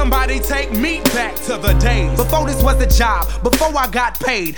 Somebody take me back to the days before this was a job, before I got paid.